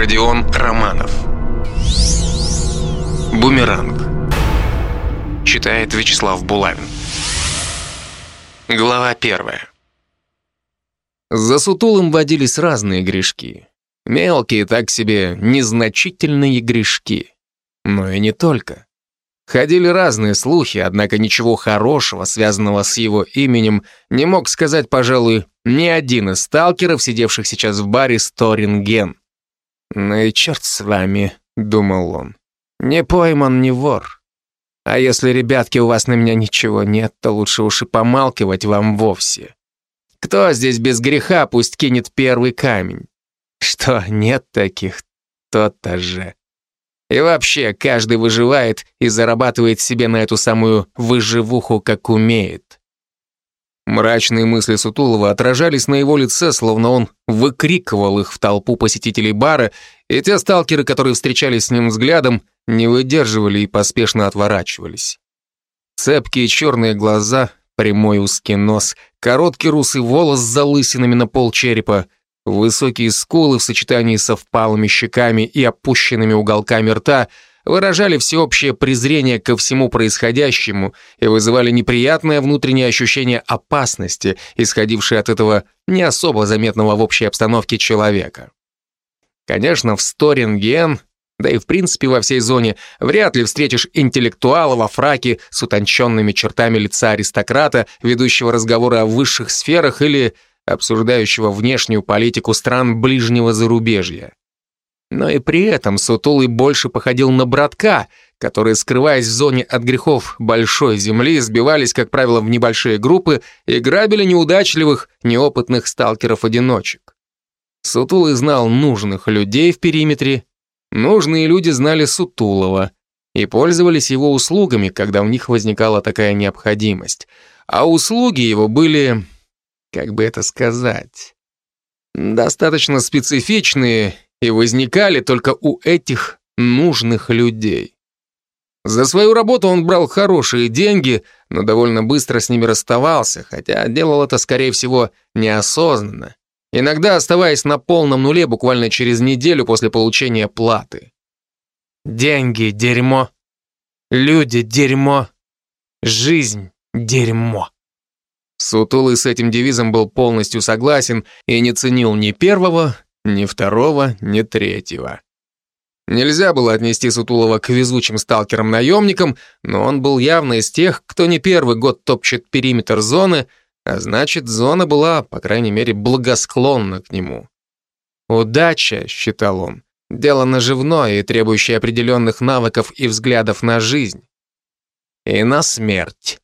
Родион Романов. Бумеранг. Читает Вячеслав Булавин. Глава первая. За сутулым водились разные грешки. Мелкие, так себе, незначительные грешки. Но и не только. Ходили разные слухи, однако ничего хорошего, связанного с его именем, не мог сказать, пожалуй, ни один из сталкеров, сидевших сейчас в баре Сторинген. «Ну и черт с вами», — думал он. «Не пойман, не вор. А если, ребятки, у вас на меня ничего нет, то лучше уж и помалкивать вам вовсе. Кто здесь без греха, пусть кинет первый камень. Что, нет таких? То-то же». И вообще, каждый выживает и зарабатывает себе на эту самую выживуху, как умеет. Мрачные мысли Сутулова отражались на его лице, словно он выкрикивал их в толпу посетителей бара, и те сталкеры, которые встречались с ним взглядом, не выдерживали и поспешно отворачивались. Цепкие черные глаза, прямой узкий нос, короткий русый волос с залысинами на пол черепа — Высокие скулы в сочетании со впалыми щеками и опущенными уголками рта выражали всеобщее презрение ко всему происходящему и вызывали неприятное внутреннее ощущение опасности, исходившее от этого не особо заметного в общей обстановке человека. Конечно, в Сторинген, да и в принципе во всей зоне, вряд ли встретишь интеллектуала во фраке с утонченными чертами лица аристократа, ведущего разговоры о высших сферах или обсуждающего внешнюю политику стран ближнего зарубежья. Но и при этом Сутулый больше походил на братка, которые, скрываясь в зоне от грехов большой земли, сбивались, как правило, в небольшие группы и грабили неудачливых, неопытных сталкеров-одиночек. Сутулый знал нужных людей в периметре, нужные люди знали Сутулова и пользовались его услугами, когда у них возникала такая необходимость. А услуги его были как бы это сказать, достаточно специфичные и возникали только у этих нужных людей. За свою работу он брал хорошие деньги, но довольно быстро с ними расставался, хотя делал это, скорее всего, неосознанно, иногда оставаясь на полном нуле буквально через неделю после получения платы. Деньги – дерьмо, люди – дерьмо, жизнь – дерьмо. Сутулый с этим девизом был полностью согласен и не ценил ни первого, ни второго, ни третьего. Нельзя было отнести Сутулова к везучим сталкерам-наемникам, но он был явно из тех, кто не первый год топчет периметр зоны, а значит, зона была, по крайней мере, благосклонна к нему. «Удача», — считал он, — дело наживное и требующее определенных навыков и взглядов на жизнь. И на смерть.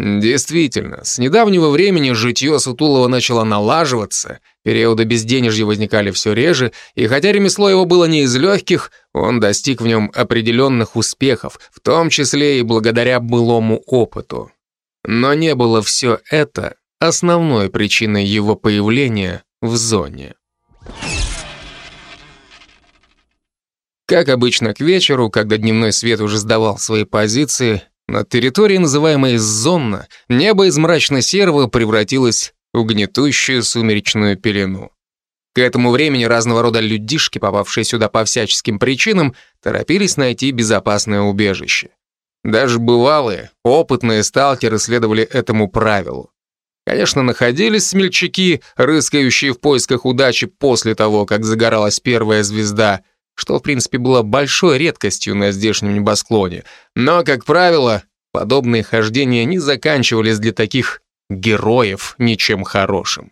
Действительно, с недавнего времени житье Сутулова начало налаживаться, периоды безденежья возникали все реже, и хотя ремесло его было не из легких, он достиг в нем определенных успехов, в том числе и благодаря былому опыту. Но не было все это основной причиной его появления в зоне. Как обычно к вечеру, когда дневной свет уже сдавал свои позиции, на территории, называемой «зонно», небо из мрачно-серого превратилось в гнетущую сумеречную пелену. К этому времени разного рода людишки, попавшие сюда по всяческим причинам, торопились найти безопасное убежище. Даже бывалые, опытные сталкеры следовали этому правилу. Конечно, находились смельчаки, рыскающие в поисках удачи после того, как загоралась первая звезда — что, в принципе, было большой редкостью на здешнем небосклоне. Но, как правило, подобные хождения не заканчивались для таких героев ничем хорошим.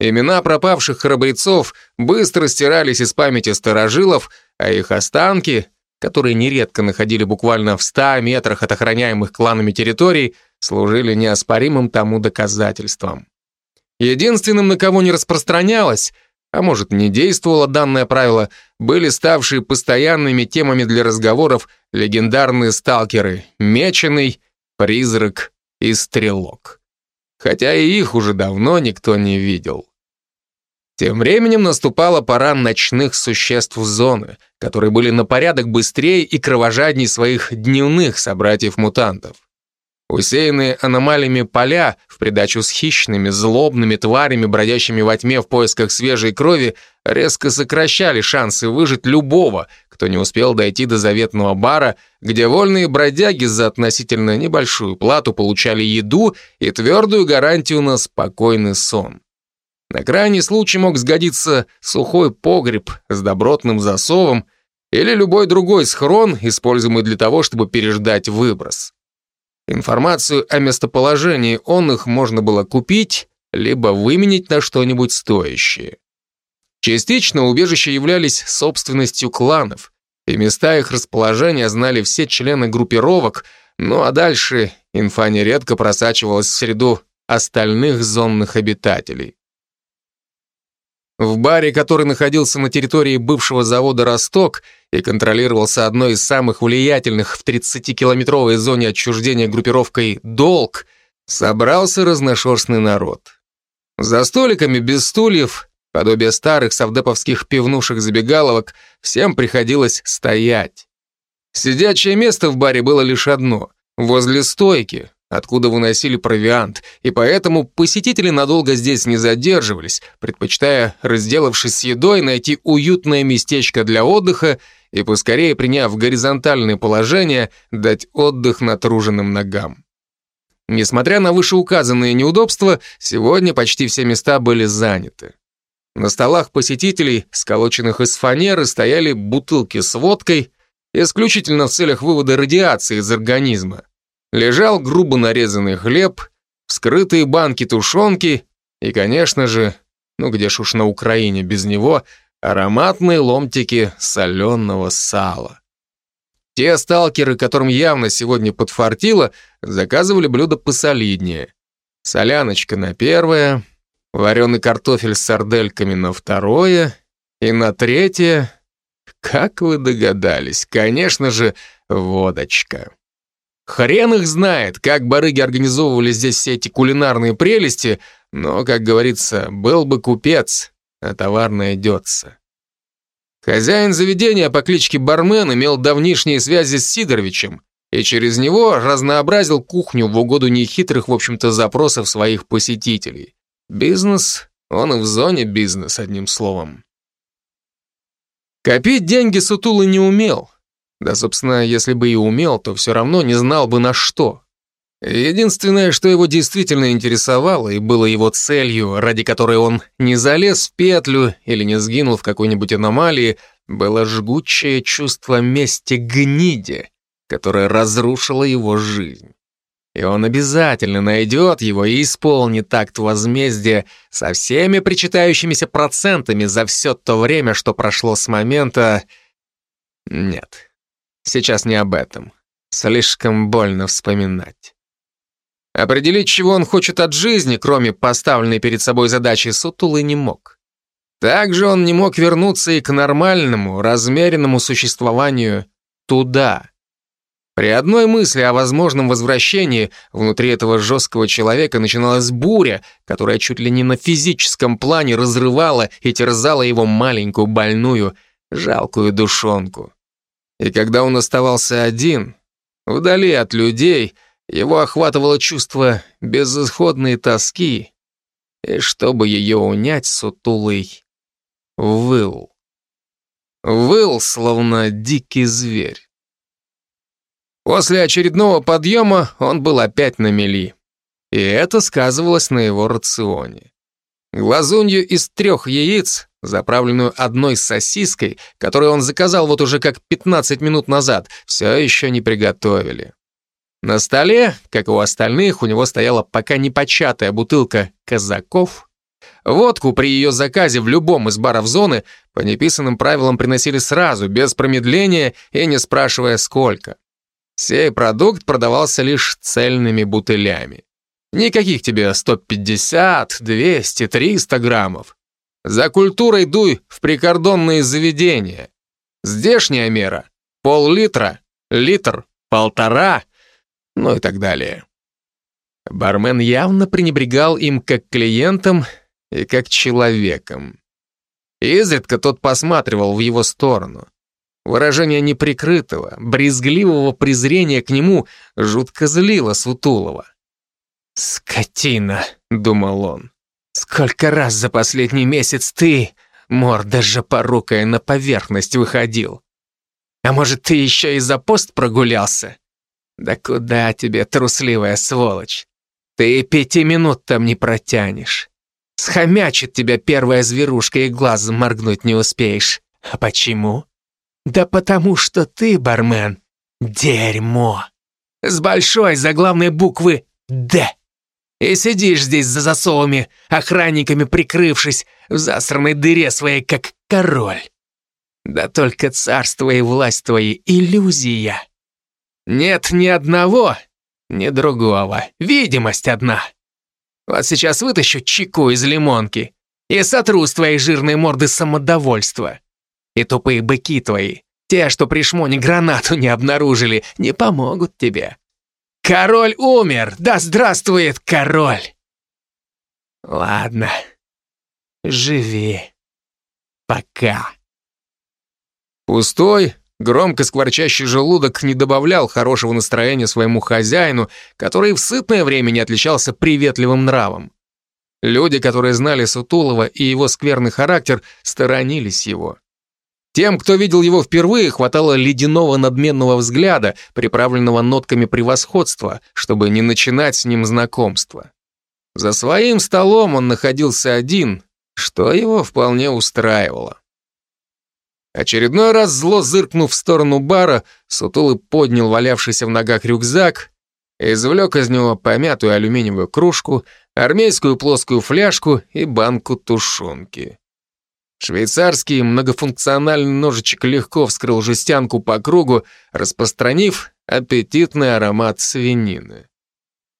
Имена пропавших храбрецов быстро стирались из памяти старожилов, а их останки, которые нередко находили буквально в ста метрах от охраняемых кланами территорий, служили неоспоримым тому доказательством. Единственным, на кого не распространялось — а может, не действовало данное правило, были ставшие постоянными темами для разговоров легендарные сталкеры Меченый, Призрак и Стрелок. Хотя и их уже давно никто не видел. Тем временем наступала пора ночных существ зоны, которые были на порядок быстрее и кровожадней своих дневных собратьев-мутантов. Усеянные аномалиями поля, в придачу с хищными, злобными тварями, бродящими во тьме в поисках свежей крови, резко сокращали шансы выжить любого, кто не успел дойти до заветного бара, где вольные бродяги за относительно небольшую плату получали еду и твердую гарантию на спокойный сон. На крайний случай мог сгодиться сухой погреб с добротным засовом или любой другой схрон, используемый для того, чтобы переждать выброс. Информацию о местоположении он их можно было купить, либо выменить на что-нибудь стоящее. Частично убежища являлись собственностью кланов, и места их расположения знали все члены группировок, ну а дальше инфа нередко просачивалась в среду остальных зонных обитателей. В баре, который находился на территории бывшего завода «Росток» и контролировался одной из самых влиятельных в 30-километровой зоне отчуждения группировкой «Долг», собрался разношерстный народ. За столиками без стульев, подобие старых совдеповских пивнушек-забегаловок, всем приходилось стоять. Сидячее место в баре было лишь одно — возле стойки, откуда выносили провиант, и поэтому посетители надолго здесь не задерживались, предпочитая, разделавшись с едой, найти уютное местечко для отдыха и поскорее, приняв горизонтальное положение, дать отдых натруженным ногам. Несмотря на вышеуказанные неудобства, сегодня почти все места были заняты. На столах посетителей, сколоченных из фанеры, стояли бутылки с водкой, исключительно в целях вывода радиации из организма лежал грубо нарезанный хлеб, вскрытые банки тушенки и, конечно же, ну где ж уж на Украине без него, ароматные ломтики соленого сала. Те сталкеры, которым явно сегодня подфартило, заказывали блюда посолиднее. Соляночка на первое, вареный картофель с сардельками на второе и на третье, как вы догадались, конечно же, водочка. Хрен их знает, как барыги организовывали здесь все эти кулинарные прелести, но, как говорится, был бы купец, а товар найдется. Хозяин заведения по кличке Бармен имел давнишние связи с Сидоровичем и через него разнообразил кухню в угоду нехитрых, в общем-то, запросов своих посетителей. Бизнес, он и в зоне бизнес, одним словом. Копить деньги Сутулы не умел, да, собственно, если бы и умел, то все равно не знал бы на что. Единственное, что его действительно интересовало и было его целью, ради которой он не залез в петлю или не сгинул в какой-нибудь аномалии, было жгучее чувство мести гниде, которое разрушило его жизнь. И он обязательно найдет его и исполнит акт возмездия со всеми причитающимися процентами за все то время, что прошло с момента... Нет, Сейчас не об этом. Слишком больно вспоминать. Определить, чего он хочет от жизни, кроме поставленной перед собой задачи, Сутулы не мог. Также он не мог вернуться и к нормальному, размеренному существованию туда. При одной мысли о возможном возвращении внутри этого жесткого человека начиналась буря, которая чуть ли не на физическом плане разрывала и терзала его маленькую, больную, жалкую душонку. И когда он оставался один, вдали от людей, его охватывало чувство безысходной тоски, и чтобы ее унять, сутулый выл. Выл, словно дикий зверь. После очередного подъема он был опять на мели, и это сказывалось на его рационе. Глазунью из трех яиц заправленную одной сосиской, которую он заказал вот уже как 15 минут назад, все еще не приготовили. На столе, как и у остальных, у него стояла пока не початая бутылка «Казаков». Водку при ее заказе в любом из баров зоны по неписанным правилам приносили сразу, без промедления и не спрашивая сколько. Сей продукт продавался лишь цельными бутылями. Никаких тебе 150, 200, 300 граммов. За культурой дуй в прикордонные заведения. Здешняя мера — пол-литра, литр, полтора, ну и так далее. Бармен явно пренебрегал им как клиентом и как человеком. Изредка тот посматривал в его сторону. Выражение неприкрытого, брезгливого презрения к нему жутко злило Сутулова. «Скотина», — думал он, — «сколько раз за последний месяц ты, морда же порукая, на поверхность выходил? А может, ты еще и за пост прогулялся? Да куда тебе, трусливая сволочь? Ты пяти минут там не протянешь. Схомячит тебя первая зверушка и глазом моргнуть не успеешь. А почему? Да потому что ты, бармен, дерьмо. С большой заглавной буквы «Д». И сидишь здесь за засовами, охранниками прикрывшись, в засранной дыре своей, как король. Да только царство и власть твои — иллюзия. Нет ни одного, ни другого. Видимость одна. Вот сейчас вытащу чеку из лимонки и сотру с твоей жирной морды самодовольство. И тупые быки твои, те, что при шмоне гранату не обнаружили, не помогут тебе. Король умер! Да здравствует король! Ладно, живи. Пока. Пустой, Громко скворчащий желудок не добавлял хорошего настроения своему хозяину, который в сытное время не отличался приветливым нравом. Люди, которые знали Сутулова и его скверный характер, сторонились его. Тем, кто видел его впервые, хватало ледяного надменного взгляда, приправленного нотками превосходства, чтобы не начинать с ним знакомство. За своим столом он находился один, что его вполне устраивало. Очередной раз зло зыркнув в сторону бара, Сутулый поднял валявшийся в ногах рюкзак, извлек из него помятую алюминиевую кружку, армейскую плоскую фляжку и банку тушенки. Швейцарский многофункциональный ножичек легко вскрыл жестянку по кругу, распространив аппетитный аромат свинины.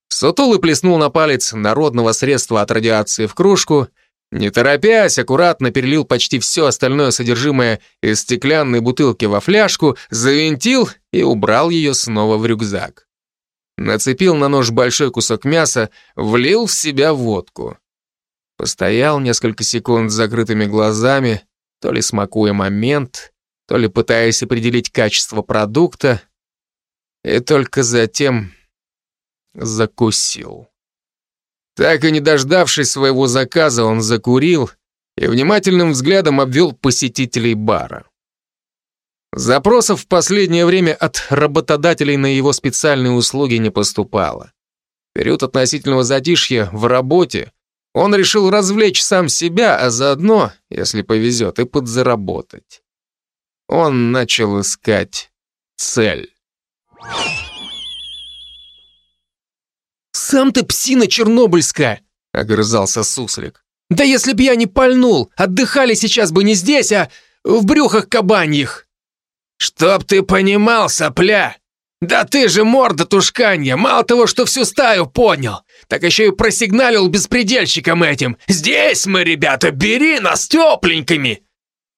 Сутулый плеснул на палец народного средства от радиации в кружку — не торопясь, аккуратно перелил почти все остальное содержимое из стеклянной бутылки во фляжку, завинтил и убрал ее снова в рюкзак. Нацепил на нож большой кусок мяса, влил в себя водку. Постоял несколько секунд с закрытыми глазами, то ли смакуя момент, то ли пытаясь определить качество продукта, и только затем закусил. Так и не дождавшись своего заказа, он закурил и внимательным взглядом обвел посетителей бара. Запросов в последнее время от работодателей на его специальные услуги не поступало. Период относительного затишья в работе он решил развлечь сам себя, а заодно, если повезет, и подзаработать. Он начал искать цель. «Сам ты псина чернобыльская!» — огрызался суслик. «Да если б я не пальнул, отдыхали сейчас бы не здесь, а в брюхах кабаньих!» «Чтоб ты понимал, сопля! Да ты же морда тушканья, мало того, что всю стаю понял, так еще и просигналил беспредельщикам этим. Здесь мы, ребята, бери нас тепленькими!»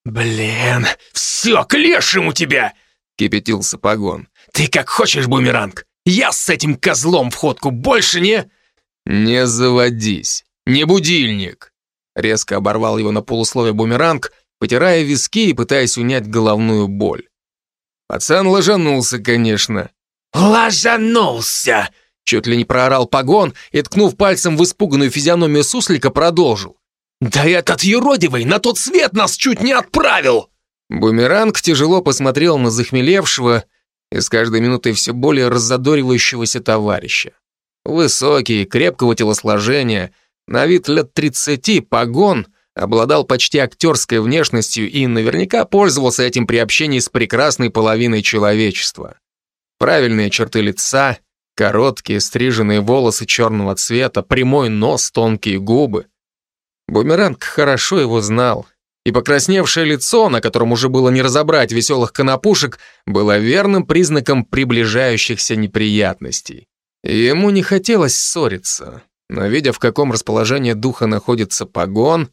«Блин, все, к лешему тебя!» — кипятился погон. «Ты как хочешь, бумеранг, я с этим козлом в ходку больше не...» «Не заводись, не будильник!» Резко оборвал его на полусловие бумеранг, потирая виски и пытаясь унять головную боль. Пацан ложанулся, конечно. «Ложанулся!» Чуть ли не проорал погон и, ткнув пальцем в испуганную физиономию суслика, продолжил. «Да этот юродивый на тот свет нас чуть не отправил!» Бумеранг тяжело посмотрел на захмелевшего и с каждой минутой все более раззадоривающегося товарища. Высокий, крепкого телосложения, на вид лет 30, погон, обладал почти актерской внешностью и наверняка пользовался этим при общении с прекрасной половиной человечества. Правильные черты лица, короткие стриженные волосы черного цвета, прямой нос, тонкие губы. Бумеранг хорошо его знал — и покрасневшее лицо, на котором уже было не разобрать веселых конопушек, было верным признаком приближающихся неприятностей. ему не хотелось ссориться, но видя, в каком расположении духа находится погон,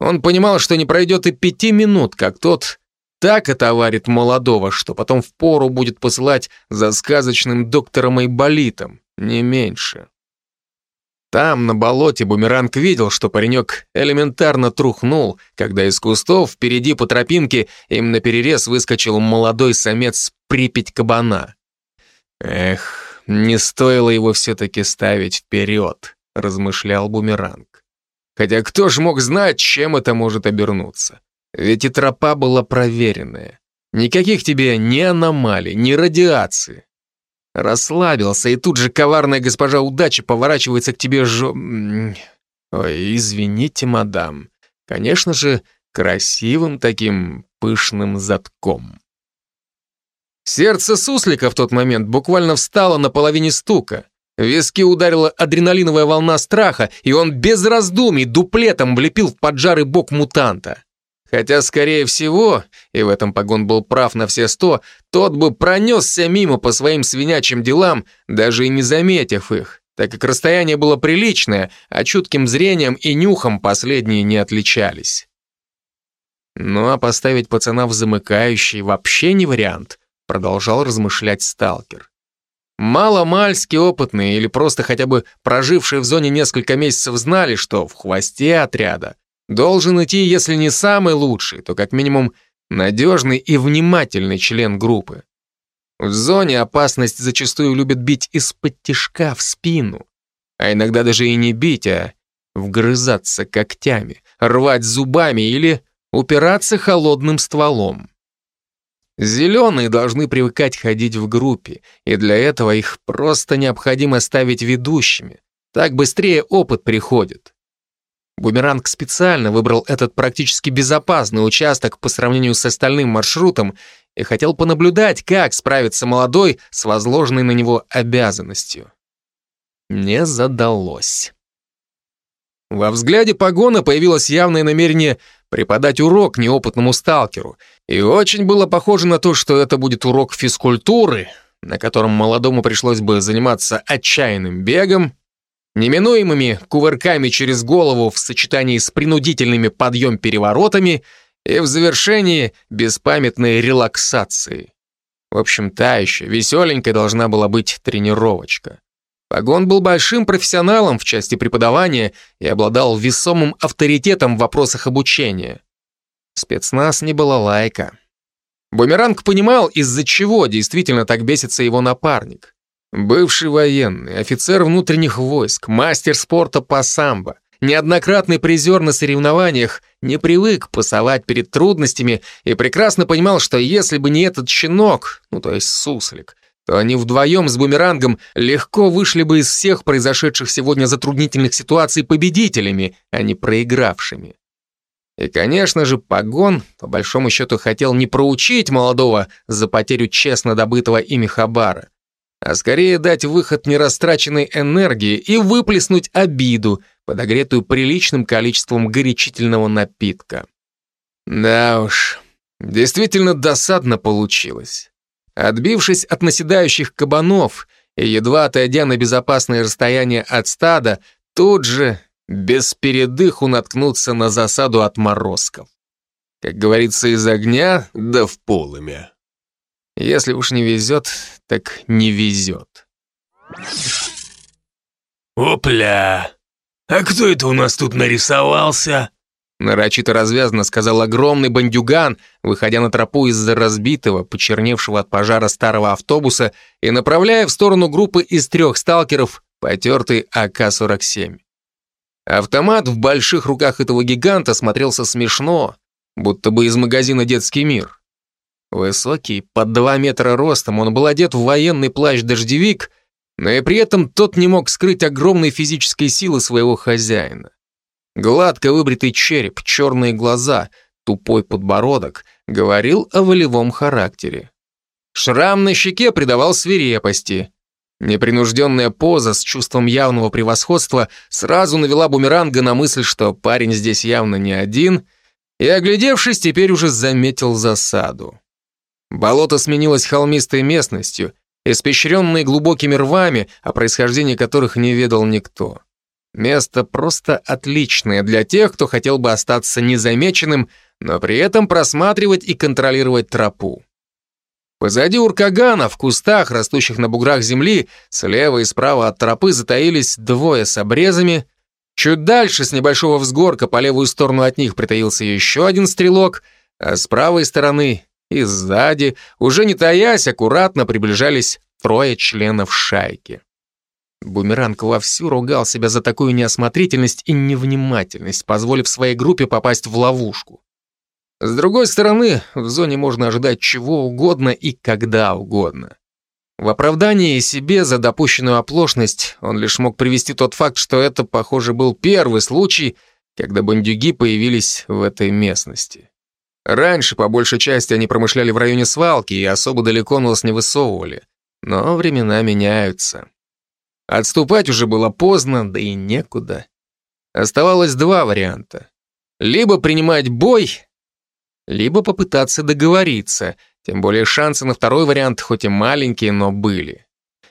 он понимал, что не пройдет и пяти минут, как тот так отоварит молодого, что потом впору будет посылать за сказочным доктором Айболитом, не меньше. Там, на болоте, бумеранг видел, что паренек элементарно трухнул, когда из кустов впереди по тропинке им на перерез выскочил молодой самец Припять кабана. Эх, не стоило его все-таки ставить вперед, размышлял бумеранг. Хотя кто ж мог знать, чем это может обернуться? Ведь и тропа была проверенная. Никаких тебе ни аномалий, ни радиации. Расслабился, и тут же коварная госпожа удачи поворачивается к тебе жо... Ой, извините, мадам. Конечно же, красивым таким пышным затком. Сердце суслика в тот момент буквально встало на половине стука. В виски ударила адреналиновая волна страха, и он без раздумий дуплетом влепил в поджарый бок мутанта. Хотя, скорее всего, и в этом погон был прав на все сто, тот бы пронесся мимо по своим свинячьим делам, даже и не заметив их, так как расстояние было приличное, а чутким зрением и нюхом последние не отличались. Ну а поставить пацана в замыкающий вообще не вариант, продолжал размышлять сталкер. Мало-мальски опытные или просто хотя бы прожившие в зоне несколько месяцев знали, что в хвосте отряда должен идти, если не самый лучший, то как минимум надежный и внимательный член группы. В зоне опасность зачастую любят бить из-под тишка в спину, а иногда даже и не бить, а вгрызаться когтями, рвать зубами или упираться холодным стволом. Зеленые должны привыкать ходить в группе, и для этого их просто необходимо ставить ведущими. Так быстрее опыт приходит. Бумеранг специально выбрал этот практически безопасный участок по сравнению с остальным маршрутом и хотел понаблюдать, как справится молодой с возложенной на него обязанностью. Не задалось. Во взгляде погона появилось явное намерение преподать урок неопытному сталкеру, и очень было похоже на то, что это будет урок физкультуры, на котором молодому пришлось бы заниматься отчаянным бегом, неминуемыми кувырками через голову в сочетании с принудительными подъем-переворотами и в завершении беспамятной релаксацией. В общем, та еще веселенькой должна была быть тренировочка. Погон был большим профессионалом в части преподавания и обладал весомым авторитетом в вопросах обучения. Спецназ не было лайка. Бумеранг понимал, из-за чего действительно так бесится его напарник. Бывший военный, офицер внутренних войск, мастер спорта по самбо, неоднократный призер на соревнованиях, не привык пасовать перед трудностями и прекрасно понимал, что если бы не этот щенок, ну то есть суслик, то они вдвоем с бумерангом легко вышли бы из всех произошедших сегодня затруднительных ситуаций победителями, а не проигравшими. И, конечно же, Погон, по большому счету, хотел не проучить молодого за потерю честно добытого ими хабара, а скорее дать выход нерастраченной энергии и выплеснуть обиду, подогретую приличным количеством горячительного напитка. Да уж, действительно досадно получилось. Отбившись от наседающих кабанов и едва отойдя на безопасное расстояние от стада, тут же, без передыху, наткнуться на засаду отморозков. Как говорится, из огня да в полымя. Если уж не везет, так не везет. «Опля! А кто это у нас тут нарисовался?» Нарочито развязно сказал огромный бандюган, выходя на тропу из-за разбитого, почерневшего от пожара старого автобуса и направляя в сторону группы из трех сталкеров потертый АК-47. Автомат в больших руках этого гиганта смотрелся смешно, будто бы из магазина «Детский мир». Высокий, под два метра ростом, он был одет в военный плащ-дождевик, но и при этом тот не мог скрыть огромной физической силы своего хозяина. Гладко выбритый череп, черные глаза, тупой подбородок говорил о волевом характере. Шрам на щеке придавал свирепости. Непринужденная поза с чувством явного превосходства сразу навела бумеранга на мысль, что парень здесь явно не один, и, оглядевшись, теперь уже заметил засаду. Болото сменилось холмистой местностью, испещренной глубокими рвами, о происхождении которых не ведал никто. Место просто отличное для тех, кто хотел бы остаться незамеченным, но при этом просматривать и контролировать тропу. Позади уркагана, в кустах, растущих на буграх земли, слева и справа от тропы затаились двое с обрезами. Чуть дальше, с небольшого взгорка, по левую сторону от них притаился еще один стрелок, а с правой стороны и сзади, уже не таясь, аккуратно приближались трое членов шайки. Бумеранг вовсю ругал себя за такую неосмотрительность и невнимательность, позволив своей группе попасть в ловушку. С другой стороны, в зоне можно ожидать чего угодно и когда угодно. В оправдании себе за допущенную оплошность он лишь мог привести тот факт, что это, похоже, был первый случай, когда бандюги появились в этой местности. Раньше, по большей части, они промышляли в районе свалки и особо далеко нос не высовывали. Но времена меняются. Отступать уже было поздно, да и некуда. Оставалось два варианта. Либо принимать бой, либо попытаться договориться, тем более шансы на второй вариант хоть и маленькие, но были.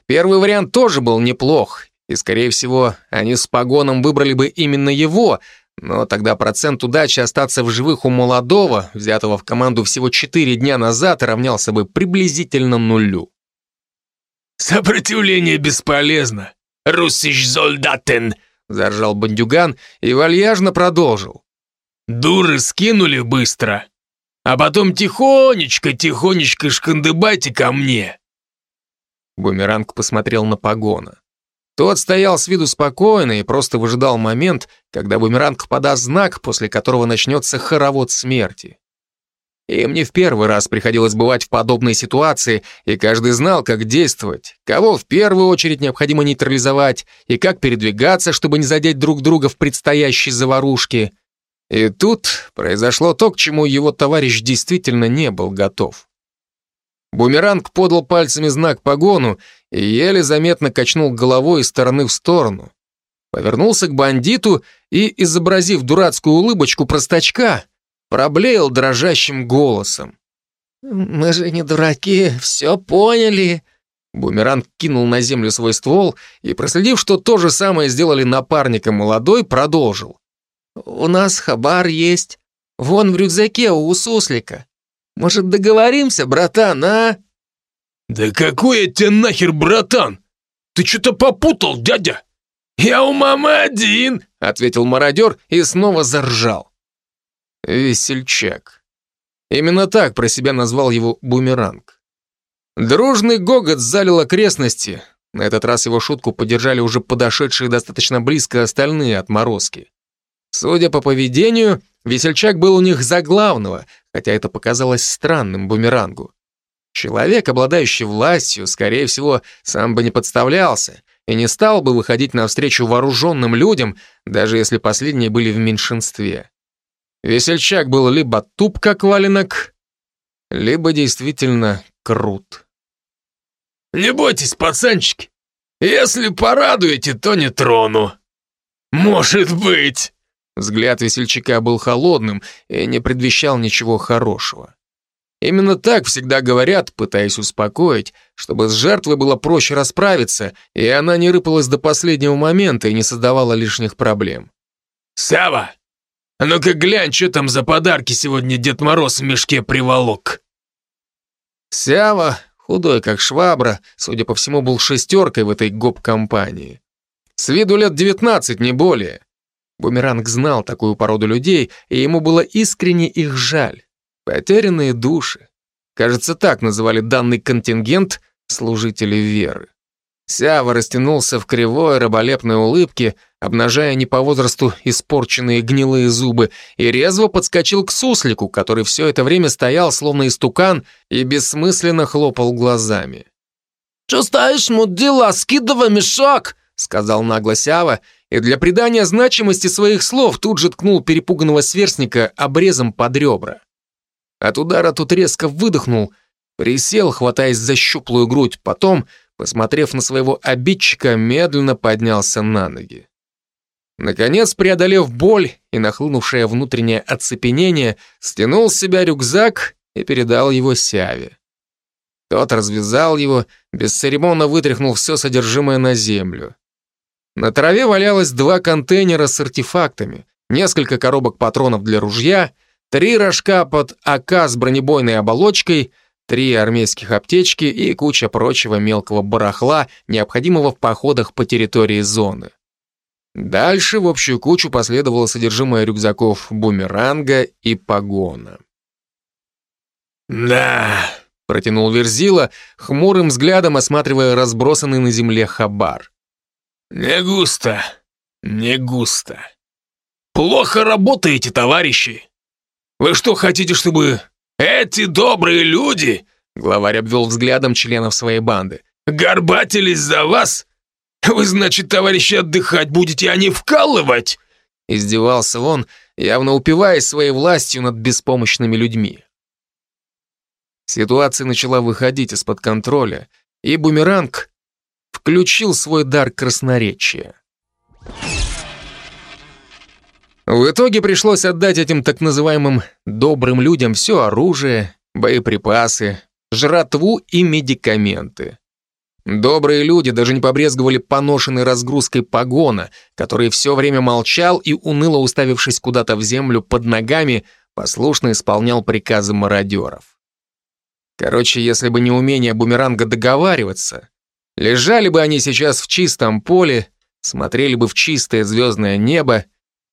Первый вариант тоже был неплох, и, скорее всего, они с погоном выбрали бы именно его, но тогда процент удачи остаться в живых у молодого, взятого в команду всего 4 дня назад, равнялся бы приблизительно нулю. «Сопротивление бесполезно. Руссич зольдатен!» — заржал бандюган и вальяжно продолжил. «Дуры скинули быстро, а потом тихонечко-тихонечко шкандыбайте ко мне». Бумеранг посмотрел на погона. Тот стоял с виду спокойно и просто выжидал момент, когда бумеранг подаст знак, после которого начнется хоровод смерти. Им не в первый раз приходилось бывать в подобной ситуации, и каждый знал, как действовать, кого в первую очередь необходимо нейтрализовать, и как передвигаться, чтобы не задеть друг друга в предстоящей заварушке. И тут произошло то, к чему его товарищ действительно не был готов. Бумеранг подал пальцами знак погону и еле заметно качнул головой из стороны в сторону. Повернулся к бандиту и, изобразив дурацкую улыбочку простачка, проблеял дрожащим голосом. «Мы же не дураки, все поняли». Бумеранг кинул на землю свой ствол и, проследив, что то же самое сделали напарник и молодой, продолжил. «У нас хабар есть. Вон в рюкзаке у суслика. Может, договоримся, братан, а?» «Да какой я тебе нахер братан? Ты что-то попутал, дядя? Я у мамы один!» ответил мародер и снова заржал. Весельчак. Именно так про себя назвал его бумеранг. Дружный гогот залил окрестности. На этот раз его шутку поддержали уже подошедшие достаточно близко остальные отморозки. Судя по поведению, весельчак был у них за главного, хотя это показалось странным бумерангу. Человек, обладающий властью, скорее всего, сам бы не подставлялся и не стал бы выходить навстречу вооруженным людям, даже если последние были в меньшинстве. Весельчак был либо туп, как валенок, либо действительно крут. «Не бойтесь, пацанчики, если порадуете, то не трону. Может быть!» Взгляд весельчака был холодным и не предвещал ничего хорошего. Именно так всегда говорят, пытаясь успокоить, чтобы с жертвой было проще расправиться, и она не рыпалась до последнего момента и не создавала лишних проблем. «Сава, ну-ка глянь, что там за подарки сегодня Дед Мороз в мешке приволок. Сява, худой как швабра, судя по всему, был шестеркой в этой гоп-компании. С виду лет 19, не более. Бумеранг знал такую породу людей, и ему было искренне их жаль. Потерянные души. Кажется, так называли данный контингент служители веры. Сява растянулся в кривой раболепной улыбке, обнажая не по возрасту испорченные гнилые зубы, и резво подскочил к суслику, который все это время стоял, словно истукан, и бессмысленно хлопал глазами. «Че стоишь, мудила, скидывай мешок!» сказал нагло Сява, и для придания значимости своих слов тут же ткнул перепуганного сверстника обрезом под ребра. От удара тут резко выдохнул, присел, хватаясь за щуплую грудь, потом — посмотрев на своего обидчика, медленно поднялся на ноги. Наконец, преодолев боль и нахлынувшее внутреннее оцепенение, стянул с себя рюкзак и передал его Сяве. Тот развязал его, бесцеремонно вытряхнул все содержимое на землю. На траве валялось два контейнера с артефактами, несколько коробок патронов для ружья, три рожка под АК с бронебойной оболочкой — три армейских аптечки и куча прочего мелкого барахла, необходимого в походах по территории зоны. Дальше в общую кучу последовало содержимое рюкзаков бумеранга и погона. «Да», — протянул Верзила, хмурым взглядом осматривая разбросанный на земле хабар. «Не густо, не густо. Плохо работаете, товарищи. Вы что, хотите, чтобы эти добрые люди, главарь обвел взглядом членов своей банды, горбатились за вас? Вы, значит, товарищи, отдыхать будете, а не вкалывать? Издевался он, явно упиваясь своей властью над беспомощными людьми. Ситуация начала выходить из-под контроля, и бумеранг включил свой дар красноречия. В итоге пришлось отдать этим так называемым «добрым людям» все оружие, боеприпасы, жратву и медикаменты. Добрые люди даже не побрезговали поношенной разгрузкой погона, который все время молчал и, уныло уставившись куда-то в землю под ногами, послушно исполнял приказы мародеров. Короче, если бы не умение бумеранга договариваться, лежали бы они сейчас в чистом поле, смотрели бы в чистое звездное небо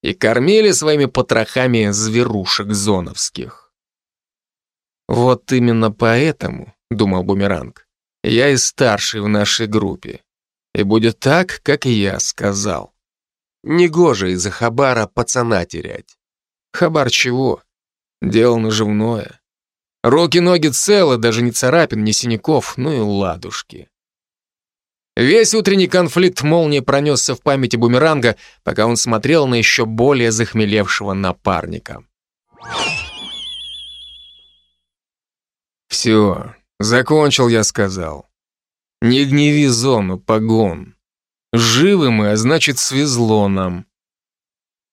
и кормили своими потрохами зверушек зоновских. Вот именно поэтому, думал Бумеранг, я и старший в нашей группе. И будет так, как я сказал. Негоже из-за хабара пацана терять. Хабар чего? Дело наживное. Руки-ноги целы, даже не царапин, ни синяков, ну и ладушки. Весь утренний конфликт молнии пронесся в памяти бумеранга, пока он смотрел на еще более захмелевшего напарника. «Все, закончил, я сказал. Не гневи зону, погон. Живы мы, а значит, свезло нам».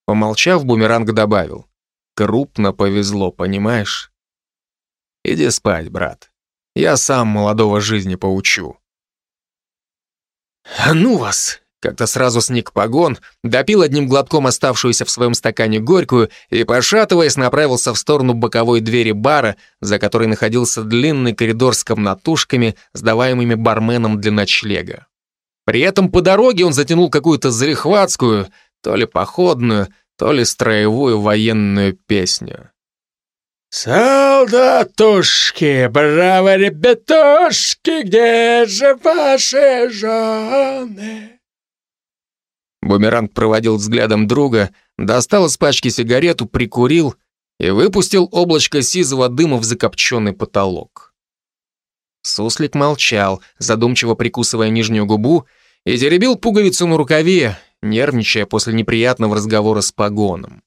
Помолчав, бумеранг добавил. «Крупно повезло, понимаешь? Иди спать, брат. Я сам молодого жизни поучу». «А ну вас!» Как-то сразу сник погон, допил одним глотком оставшуюся в своем стакане горькую и, пошатываясь, направился в сторону боковой двери бара, за которой находился длинный коридор с комнатушками, сдаваемыми барменом для ночлега. При этом по дороге он затянул какую-то залихватскую, то ли походную, то ли строевую военную песню. «Солдатушки, браво, ребятушки, где же ваши жены?» Бумеранг проводил взглядом друга, достал из пачки сигарету, прикурил и выпустил облачко сизого дыма в закопченный потолок. Суслик молчал, задумчиво прикусывая нижнюю губу, и теребил пуговицу на рукаве, нервничая после неприятного разговора с погоном.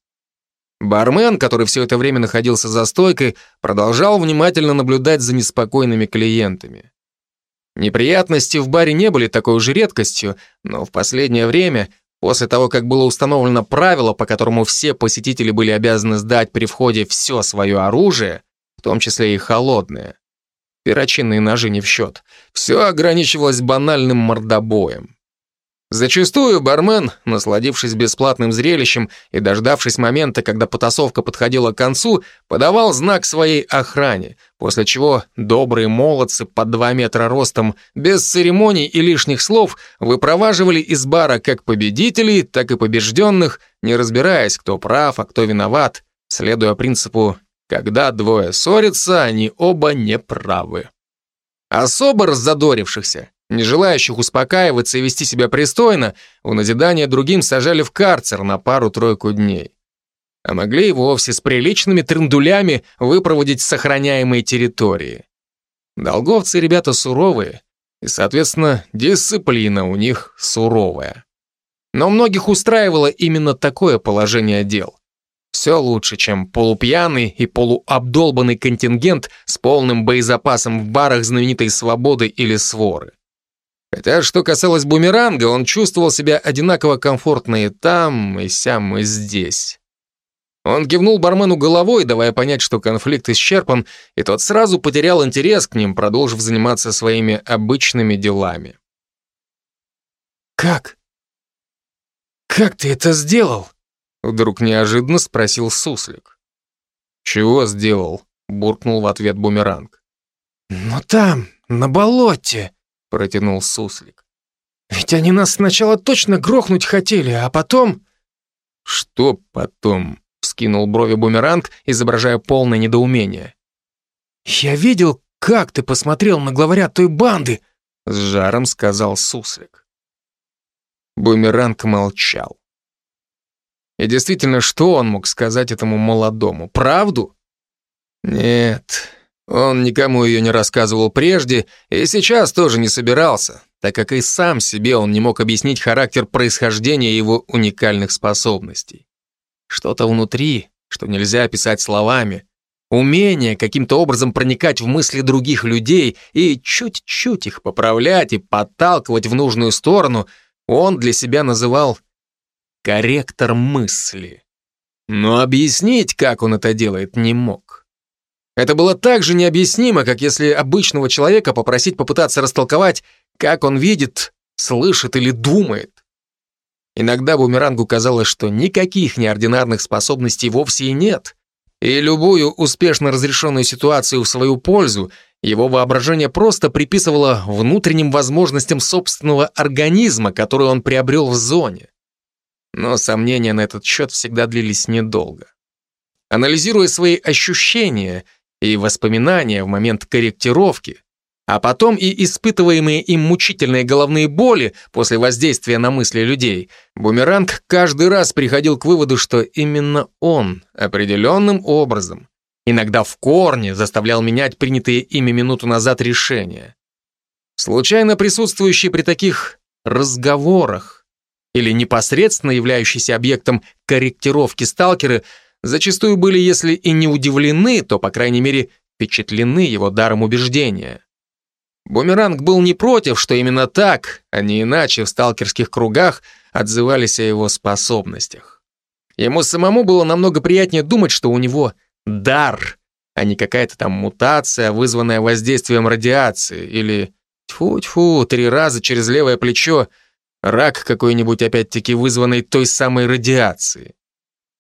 Бармен, который все это время находился за стойкой, продолжал внимательно наблюдать за неспокойными клиентами. Неприятности в баре не были такой уж редкостью, но в последнее время, после того, как было установлено правило, по которому все посетители были обязаны сдать при входе все свое оружие, в том числе и холодное, перочинные ножи не в счет, все ограничивалось банальным мордобоем. Зачастую бармен, насладившись бесплатным зрелищем и дождавшись момента, когда потасовка подходила к концу, подавал знак своей охране, после чего добрые молодцы под два метра ростом, без церемоний и лишних слов, выпроваживали из бара как победителей, так и побежденных, не разбираясь, кто прав, а кто виноват, следуя принципу «когда двое ссорятся, они оба неправы». Особо раззадорившихся не желающих успокаиваться и вести себя пристойно, в назидание другим сажали в карцер на пару-тройку дней. А могли и вовсе с приличными трендулями выпроводить с сохраняемой территории. Долговцы ребята суровые, и, соответственно, дисциплина у них суровая. Но многих устраивало именно такое положение дел. Все лучше, чем полупьяный и полуобдолбанный контингент с полным боезапасом в барах знаменитой свободы или своры. Хотя, что касалось бумеранга, он чувствовал себя одинаково комфортно и там, и сям, и здесь. Он кивнул бармену головой, давая понять, что конфликт исчерпан, и тот сразу потерял интерес к ним, продолжив заниматься своими обычными делами. «Как? Как ты это сделал?» Вдруг неожиданно спросил Суслик. «Чего сделал?» — буркнул в ответ бумеранг. «Но там, на болоте», — протянул Суслик. «Ведь они нас сначала точно грохнуть хотели, а потом...» «Что потом?» — вскинул брови бумеранг, изображая полное недоумение. «Я видел, как ты посмотрел на главаря той банды», — с жаром сказал Суслик. Бумеранг молчал. И действительно, что он мог сказать этому молодому? Правду? Нет, он никому ее не рассказывал прежде и сейчас тоже не собирался, так как и сам себе он не мог объяснить характер происхождения его уникальных способностей. Что-то внутри, что нельзя описать словами, умение каким-то образом проникать в мысли других людей и чуть-чуть их поправлять и подталкивать в нужную сторону, он для себя называл корректор мысли. Но объяснить, как он это делает, не мог. Это было так же необъяснимо, как если обычного человека попросить попытаться растолковать, как он видит, слышит или думает. Иногда Бумерангу казалось, что никаких неординарных способностей вовсе и нет, и любую успешно разрешенную ситуацию в свою пользу его воображение просто приписывало внутренним возможностям собственного организма, который он приобрел в зоне. Но сомнения на этот счет всегда длились недолго. Анализируя свои ощущения и воспоминания в момент корректировки, а потом и испытываемые им мучительные головные боли после воздействия на мысли людей, Бумеранг каждый раз приходил к выводу, что именно он определенным образом, иногда в корне, заставлял менять принятые ими минуту назад решения. Случайно присутствующие при таких разговорах или непосредственно являющиеся объектом корректировки сталкеры зачастую были, если и не удивлены, то, по крайней мере, впечатлены его даром убеждения. Бумеранг был не против, что именно так, а не иначе в сталкерских кругах отзывались о его способностях. Ему самому было намного приятнее думать, что у него дар, а не какая-то там мутация, вызванная воздействием радиации, или тьфу-тьфу, три раза через левое плечо Рак какой-нибудь опять-таки вызванный той самой радиацией.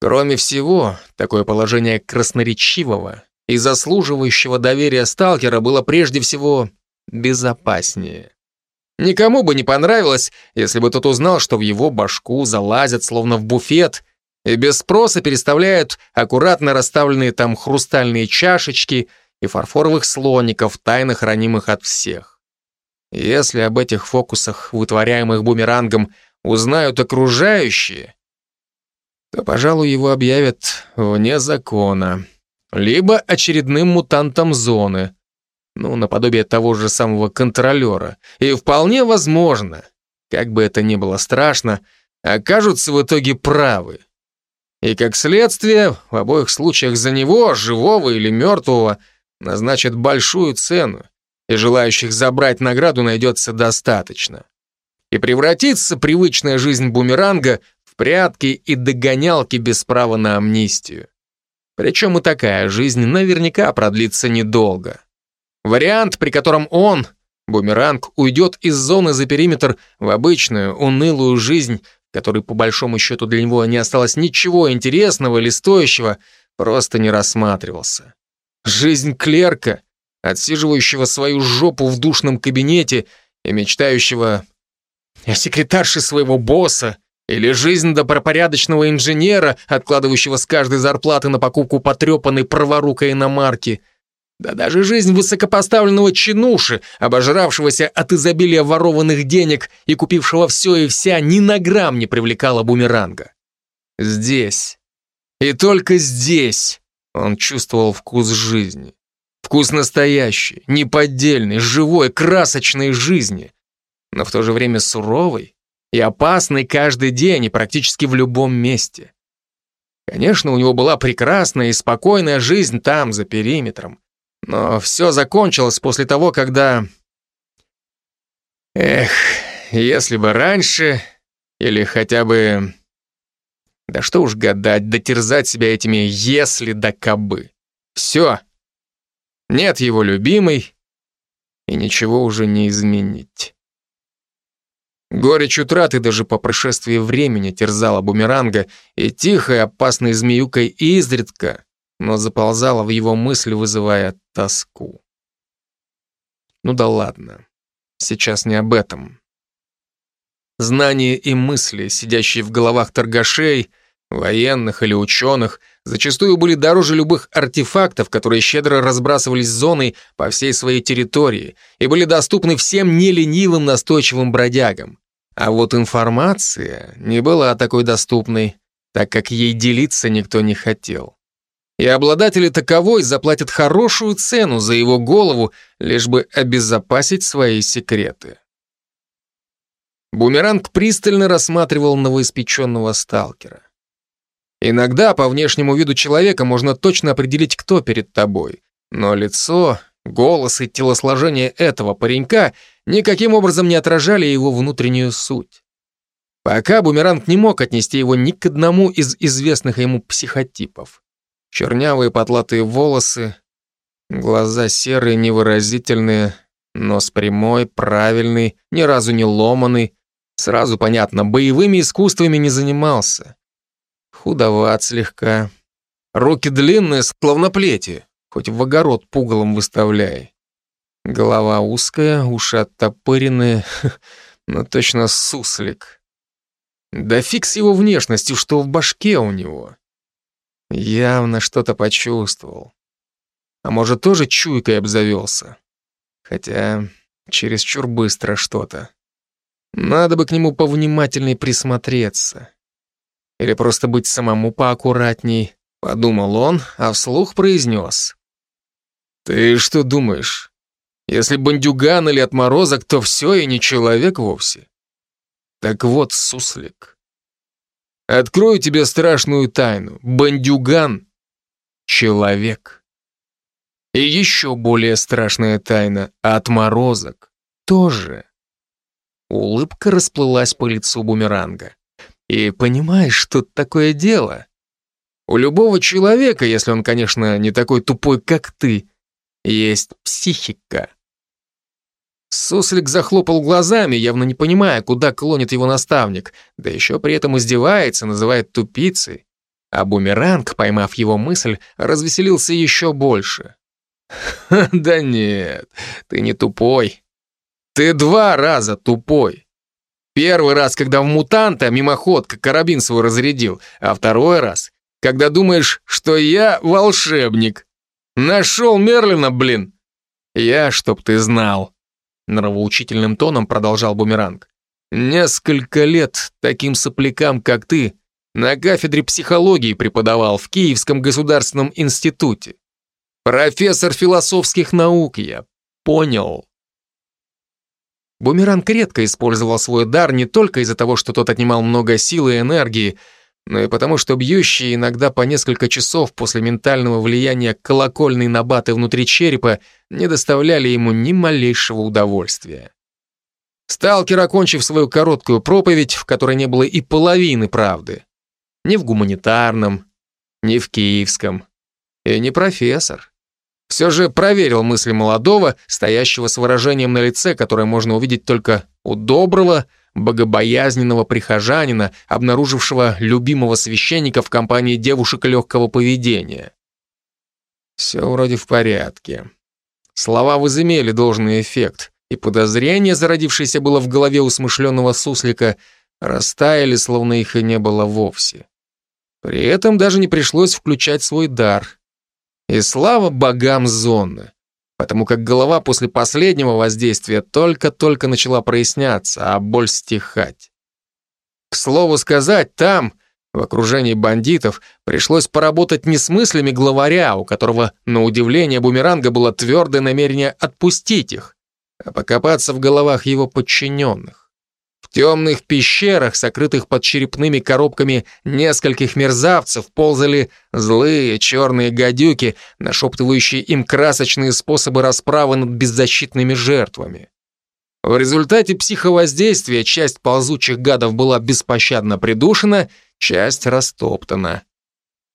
Кроме всего, такое положение красноречивого и заслуживающего доверия сталкера было прежде всего безопаснее. Никому бы не понравилось, если бы тот узнал, что в его башку залазят словно в буфет и без спроса переставляют аккуратно расставленные там хрустальные чашечки и фарфоровых слоников, тайно хранимых от всех. Если об этих фокусах, вытворяемых бумерангом, узнают окружающие, то, пожалуй, его объявят вне закона. Либо очередным мутантом зоны, ну, наподобие того же самого контролера. И вполне возможно, как бы это ни было страшно, окажутся в итоге правы. И как следствие, в обоих случаях за него, живого или мертвого, назначат большую цену и желающих забрать награду найдется достаточно. И превратится привычная жизнь бумеранга в прятки и догонялки без права на амнистию. Причем и такая жизнь наверняка продлится недолго. Вариант, при котором он, бумеранг, уйдет из зоны за периметр в обычную, унылую жизнь, которой по большому счету для него не осталось ничего интересного или стоящего, просто не рассматривался. Жизнь клерка, отсиживающего свою жопу в душном кабинете и мечтающего о секретарше своего босса, или жизнь добропорядочного инженера, откладывающего с каждой зарплаты на покупку потрепанной праворукой иномарки, да даже жизнь высокопоставленного чинуши, обожравшегося от изобилия ворованных денег и купившего все и вся, ни на грамм не привлекала бумеранга. Здесь, и только здесь он чувствовал вкус жизни. Вкус настоящий, неподдельный, живой, красочной жизни, но в то же время суровый и опасный каждый день и практически в любом месте. Конечно, у него была прекрасная и спокойная жизнь там, за периметром, но все закончилось после того, когда... Эх, если бы раньше, или хотя бы... Да что уж гадать, дотерзать себя этими «если да кабы». Все, нет его любимой, и ничего уже не изменить. Горечь утраты даже по прошествии времени терзала бумеранга, и тихой опасной змеюкой изредка, но заползала в его мысли, вызывая тоску. Ну да ладно. Сейчас не об этом. Знания и мысли, сидящие в головах торгашей, военных или ученых, зачастую были дороже любых артефактов, которые щедро разбрасывались зоной по всей своей территории и были доступны всем неленивым настойчивым бродягам. А вот информация не была такой доступной, так как ей делиться никто не хотел. И обладатели таковой заплатят хорошую цену за его голову, лишь бы обезопасить свои секреты. Бумеранг пристально рассматривал новоиспеченного сталкера. Иногда по внешнему виду человека можно точно определить, кто перед тобой, но лицо, голос и телосложение этого паренька никаким образом не отражали его внутреннюю суть. Пока Бумеранг не мог отнести его ни к одному из известных ему психотипов. Чернявые потлатые волосы, глаза серые, невыразительные, нос прямой, правильный, ни разу не ломанный, Сразу понятно, боевыми искусствами не занимался. Худоват слегка. Руки длинные, словно плети, хоть в огород пугалом выставляй. Голова узкая, уши оттопыренные, но точно суслик. Да фиг с его внешностью, что в башке у него. Явно что-то почувствовал. А может, тоже чуйкой обзавелся. Хотя чересчур быстро что-то. Надо бы к нему повнимательней присмотреться. Или просто быть самому поаккуратней, подумал он, а вслух произнес. Ты что думаешь? Если бандюган или отморозок, то все и не человек вовсе. Так вот, суслик. Открою тебе страшную тайну. Бандюган — человек. И еще более страшная тайна — отморозок тоже. Улыбка расплылась по лицу бумеранга. И понимаешь, что такое дело? У любого человека, если он, конечно, не такой тупой, как ты, есть психика. Суслик захлопал глазами, явно не понимая, куда клонит его наставник, да еще при этом издевается, называет тупицей. А бумеранг, поймав его мысль, развеселился еще больше. «Да нет, ты не тупой. Ты два раза тупой. Первый раз, когда в мутанта мимоход как карабин свой разрядил, а второй раз, когда думаешь, что я волшебник. Нашел Мерлина, блин. Я, чтоб ты знал. Нравоучительным тоном продолжал Бумеранг. Несколько лет таким соплякам, как ты, на кафедре психологии преподавал в Киевском государственном институте. Профессор философских наук я. Понял. Бумеранг редко использовал свой дар не только из-за того, что тот отнимал много силы и энергии, но и потому, что бьющие иногда по несколько часов после ментального влияния колокольные набаты внутри черепа не доставляли ему ни малейшего удовольствия. Сталкер, окончив свою короткую проповедь, в которой не было и половины правды, ни в гуманитарном, ни в киевском, и не профессор все же проверил мысли молодого, стоящего с выражением на лице, которое можно увидеть только у доброго, богобоязненного прихожанина, обнаружившего любимого священника в компании девушек легкого поведения. Все вроде в порядке. Слова возымели должный эффект, и подозрения, зародившиеся было в голове у смышленного суслика, растаяли, словно их и не было вовсе. При этом даже не пришлось включать свой дар — и слава богам зоны, потому как голова после последнего воздействия только-только начала проясняться, а боль стихать. К слову сказать, там, в окружении бандитов, пришлось поработать не с мыслями главаря, у которого, на удивление бумеранга, было твердое намерение отпустить их, а покопаться в головах его подчиненных темных пещерах, сокрытых под черепными коробками нескольких мерзавцев, ползали злые черные гадюки, нашептывающие им красочные способы расправы над беззащитными жертвами. В результате психовоздействия часть ползучих гадов была беспощадно придушена, часть растоптана.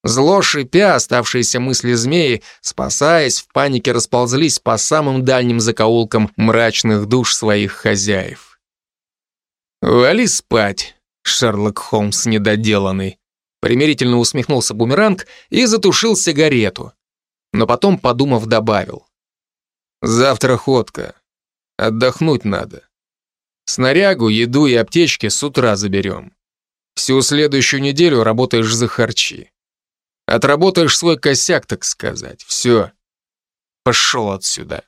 Зло шипя, оставшиеся мысли змеи, спасаясь, в панике расползлись по самым дальним закоулкам мрачных душ своих хозяев. «Вали спать, Шерлок Холмс недоделанный», примирительно усмехнулся бумеранг и затушил сигарету. Но потом, подумав, добавил. «Завтра ходка. Отдохнуть надо. Снарягу, еду и аптечки с утра заберем. Всю следующую неделю работаешь за харчи. Отработаешь свой косяк, так сказать. Все. Пошел отсюда.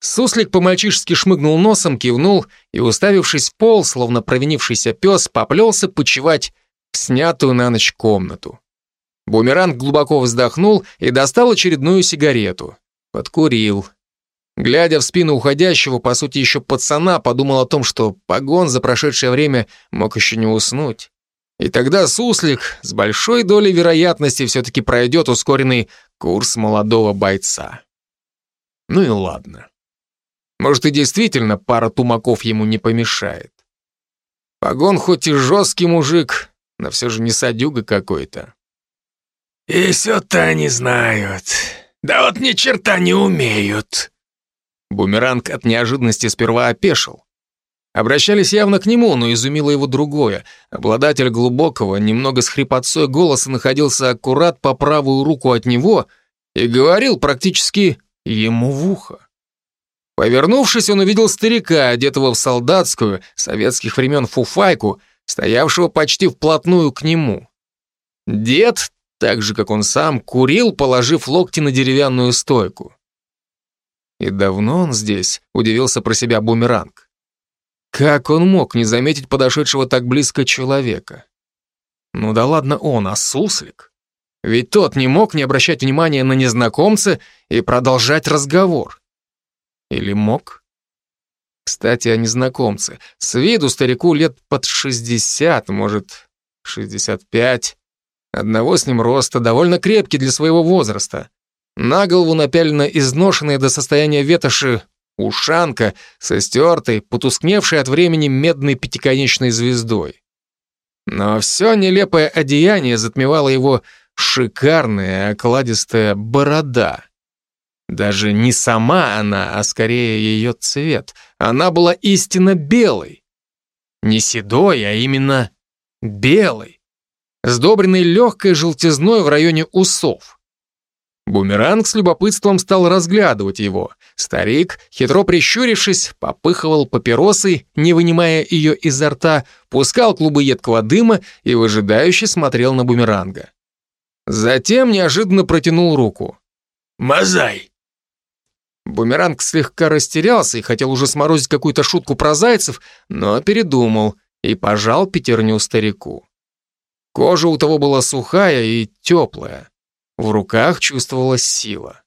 Суслик по-мальчишески шмыгнул носом, кивнул и, уставившись в пол, словно провинившийся пес, поплелся почевать в снятую на ночь комнату. Бумеранг глубоко вздохнул и достал очередную сигарету. Подкурил. Глядя в спину уходящего, по сути, еще пацана, подумал о том, что погон за прошедшее время мог еще не уснуть. И тогда Суслик с большой долей вероятности все-таки пройдет ускоренный курс молодого бойца. Ну и ладно. Может, и действительно пара тумаков ему не помешает. Погон хоть и жесткий мужик, но все же не садюга какой-то. «И все-то они знают. Да вот ни черта не умеют». Бумеранг от неожиданности сперва опешил. Обращались явно к нему, но изумило его другое. Обладатель глубокого, немного с хрипотцой голоса находился аккурат по правую руку от него и говорил практически ему в ухо. Повернувшись, он увидел старика, одетого в солдатскую, советских времен фуфайку, стоявшего почти вплотную к нему. Дед, так же, как он сам, курил, положив локти на деревянную стойку. И давно он здесь, удивился про себя бумеранг. Как он мог не заметить подошедшего так близко человека? Ну да ладно он, а суслик? Ведь тот не мог не обращать внимания на незнакомца и продолжать разговор. Или мог? Кстати, о незнакомце. С виду старику лет под 60, может, 65. Одного с ним роста, довольно крепкий для своего возраста. На голову напялена изношенная до состояния ветоши ушанка со стертой, потускневшей от времени медной пятиконечной звездой. Но все нелепое одеяние затмевало его шикарная окладистая борода. Даже не сама она, а скорее ее цвет. Она была истинно белой. Не седой, а именно белой. Сдобренной легкой желтизной в районе усов. Бумеранг с любопытством стал разглядывать его. Старик, хитро прищурившись, попыхивал папиросой, не вынимая ее изо рта, пускал клубы едкого дыма и выжидающе смотрел на бумеранга. Затем неожиданно протянул руку. «Мазай, Бумеранг слегка растерялся и хотел уже сморозить какую-то шутку про зайцев, но передумал и пожал пятерню старику. Кожа у того была сухая и теплая. В руках чувствовалась сила.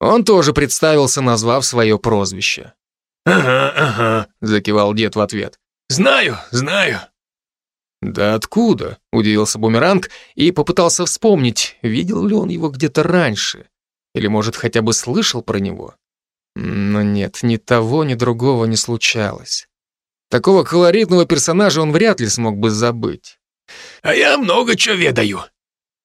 Он тоже представился, назвав свое прозвище. «Ага, ага», — закивал дед в ответ. «Знаю, знаю». «Да откуда?» — удивился Бумеранг и попытался вспомнить, видел ли он его где-то раньше. Или, может, хотя бы слышал про него. Но нет, ни того, ни другого не случалось. Такого колоритного персонажа он вряд ли смог бы забыть. «А я много чего ведаю».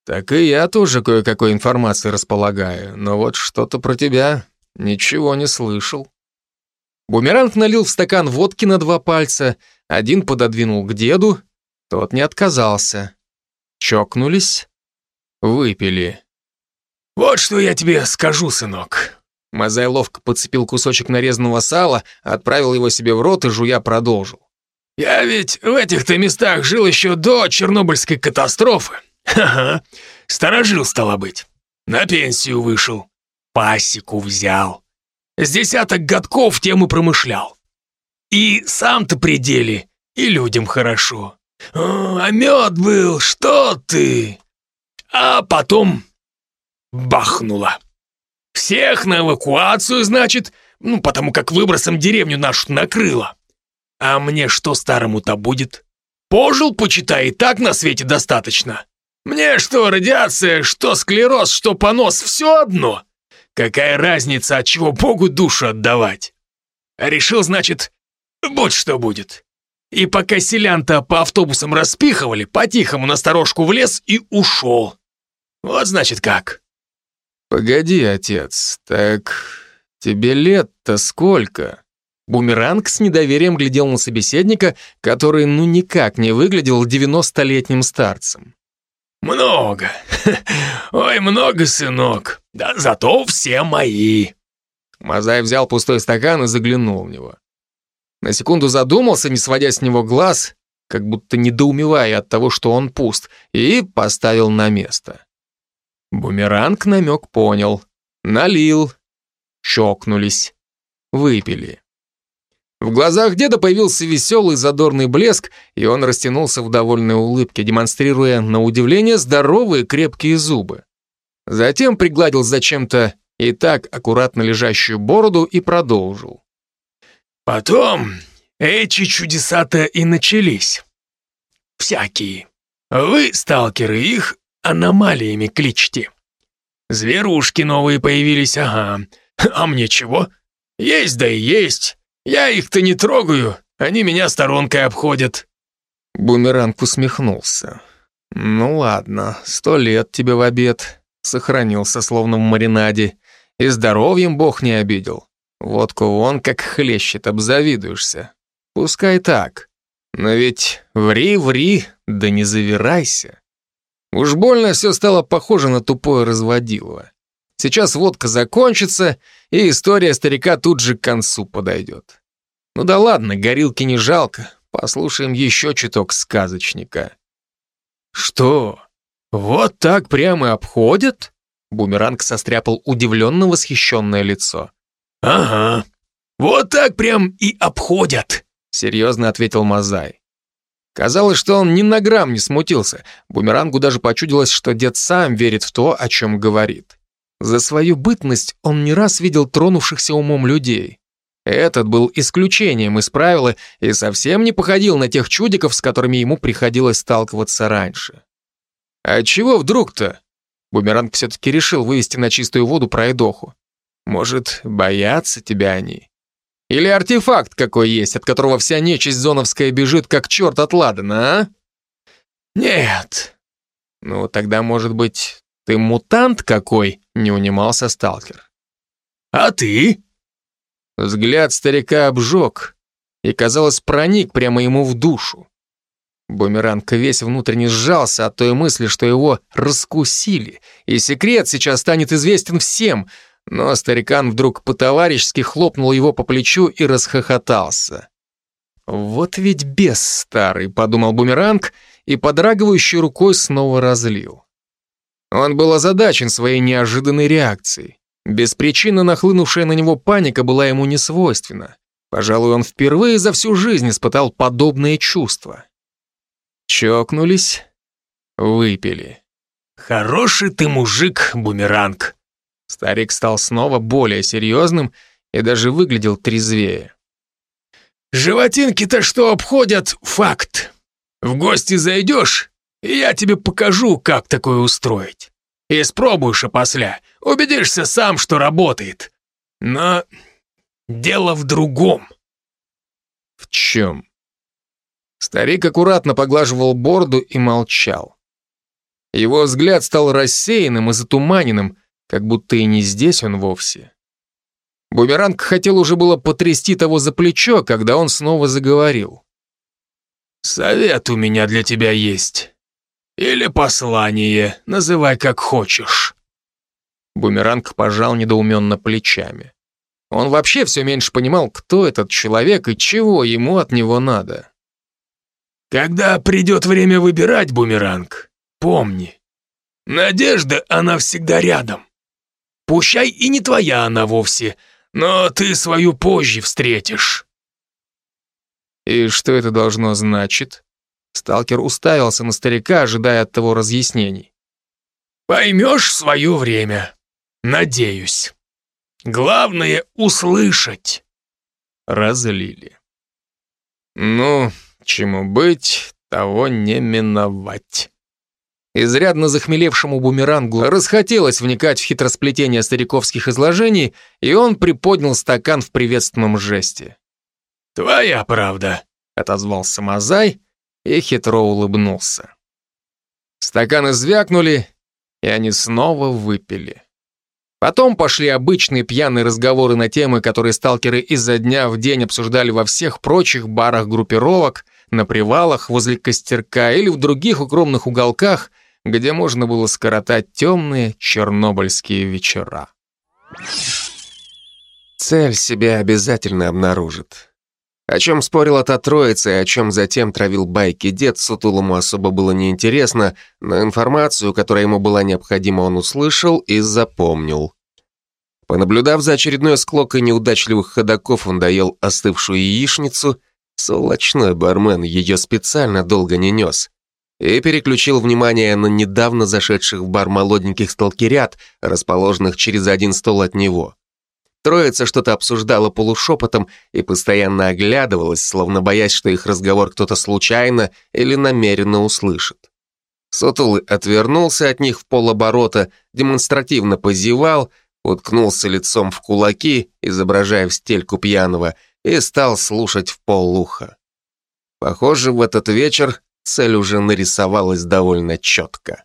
«Так и я тоже кое-какой информацией располагаю, но вот что-то про тебя ничего не слышал». Бумеранг налил в стакан водки на два пальца, один пододвинул к деду, тот не отказался. Чокнулись, выпили. «Вот что я тебе скажу, сынок. Мазай ловко подцепил кусочек нарезанного сала, отправил его себе в рот и жуя продолжил. «Я ведь в этих-то местах жил еще до Чернобыльской катастрофы. Ха-ха, сторожил, стало быть. На пенсию вышел, пасеку взял. С десяток годков тем и промышлял. И сам-то пределе, и людям хорошо. А мед был, что ты? А потом бахнуло. Всех на эвакуацию, значит, ну, потому как выбросом деревню нашу накрыло. А мне что старому-то будет? Пожил, почитай, и так на свете достаточно. Мне что радиация, что склероз, что понос, все одно. Какая разница, от чего Богу душу отдавать? Решил, значит, будь что будет. И пока селян-то по автобусам распихивали, по-тихому на сторожку влез и ушел. Вот значит как. «Погоди, отец, так тебе лет-то сколько?» Бумеранг с недоверием глядел на собеседника, который ну никак не выглядел девяностолетним старцем. «Много. Ой, много, сынок. Да зато все мои». Мазай взял пустой стакан и заглянул в него. На секунду задумался, не сводя с него глаз, как будто недоумевая от того, что он пуст, и поставил на место. Бумеранг намек понял. Налил. Чокнулись. Выпили. В глазах деда появился веселый задорный блеск, и он растянулся в довольной улыбке, демонстрируя, на удивление, здоровые крепкие зубы. Затем пригладил зачем-то и так аккуратно лежащую бороду и продолжил. Потом эти чудеса-то и начались. Всякие. Вы, сталкеры, их аномалиями кличьте. Зверушки новые появились, ага. А мне чего? Есть да и есть. Я их-то не трогаю, они меня сторонкой обходят. Бумеранг усмехнулся. Ну ладно, сто лет тебе в обед. Сохранился, словно в маринаде. И здоровьем бог не обидел. Водку вон как хлещет, обзавидуешься. Пускай так. Но ведь ври-ври, да не завирайся. Уж больно все стало похоже на тупое разводилово. Сейчас водка закончится, и история старика тут же к концу подойдет. Ну да ладно, горилки не жалко. Послушаем еще чуток сказочника. Что? Вот так прямо обходят? Бумеранг состряпал удивленно восхищенное лицо. «Ага, вот так прям и обходят», — серьезно ответил Мазай. Казалось, что он ни на грамм не смутился. Бумерангу даже почудилось, что дед сам верит в то, о чем говорит. За свою бытность он не раз видел тронувшихся умом людей. Этот был исключением из правила и совсем не походил на тех чудиков, с которыми ему приходилось сталкиваться раньше. А чего вдруг-то? Бумеранг все-таки решил вывести на чистую воду про Эдоху. Может, боятся тебя они? Или артефакт какой есть, от которого вся нечисть зоновская бежит, как черт от Ладана, а? Нет. Ну, тогда, может быть, ты мутант какой? Не унимался сталкер. А ты? Взгляд старика обжег и, казалось, проник прямо ему в душу. Бумеранг весь внутренне сжался от той мысли, что его раскусили, и секрет сейчас станет известен всем — но старикан вдруг по-товарищески хлопнул его по плечу и расхохотался. «Вот ведь бес старый», — подумал бумеранг и подрагивающей рукой снова разлил. Он был озадачен своей неожиданной реакцией. Беспричинно нахлынувшая на него паника была ему не свойственна. Пожалуй, он впервые за всю жизнь испытал подобные чувства. Чокнулись, выпили. «Хороший ты мужик, бумеранг», Старик стал снова более серьезным и даже выглядел трезвее. «Животинки-то что обходят, факт. В гости зайдешь, я тебе покажу, как такое устроить. И спробуешь опосля, убедишься сам, что работает. Но дело в другом». «В чем?» Старик аккуратно поглаживал борду и молчал. Его взгляд стал рассеянным и затуманенным, как будто и не здесь он вовсе. Бумеранг хотел уже было потрясти того за плечо, когда он снова заговорил. «Совет у меня для тебя есть. Или послание, называй как хочешь». Бумеранг пожал недоуменно плечами. Он вообще все меньше понимал, кто этот человек и чего ему от него надо. «Когда придет время выбирать, Бумеранг, помни, надежда, она всегда рядом. Пущай и не твоя она вовсе, но ты свою позже встретишь». «И что это должно значить?» Сталкер уставился на старика, ожидая от того разъяснений. «Поймешь свое время. Надеюсь. Главное — услышать». Разлили. «Ну, чему быть, того не миновать». Изрядно захмелевшему бумерангу расхотелось вникать в хитросплетение стариковских изложений, и он приподнял стакан в приветственном жесте. «Твоя правда», — отозвался Мазай и хитро улыбнулся. Стаканы звякнули, и они снова выпили. Потом пошли обычные пьяные разговоры на темы, которые сталкеры изо дня в день обсуждали во всех прочих барах группировок, на привалах, возле костерка или в других укромных уголках, где можно было скоротать темные чернобыльские вечера. Цель себя обязательно обнаружит. О чем спорила та троица и о чем затем травил байки дед, Сутулому особо было неинтересно, но информацию, которая ему была необходима, он услышал и запомнил. Понаблюдав за очередной склокой неудачливых ходаков, он доел остывшую яичницу, сволочной бармен ее специально долго не нес, и переключил внимание на недавно зашедших в бар молоденьких сталкерят, расположенных через один стол от него. Троица что-то обсуждала полушепотом и постоянно оглядывалась, словно боясь, что их разговор кто-то случайно или намеренно услышит. Сотулы отвернулся от них в полоборота, демонстративно позевал, уткнулся лицом в кулаки, изображая в стельку пьяного, и стал слушать в полуха. Похоже, в этот вечер цель уже нарисовалась довольно четко.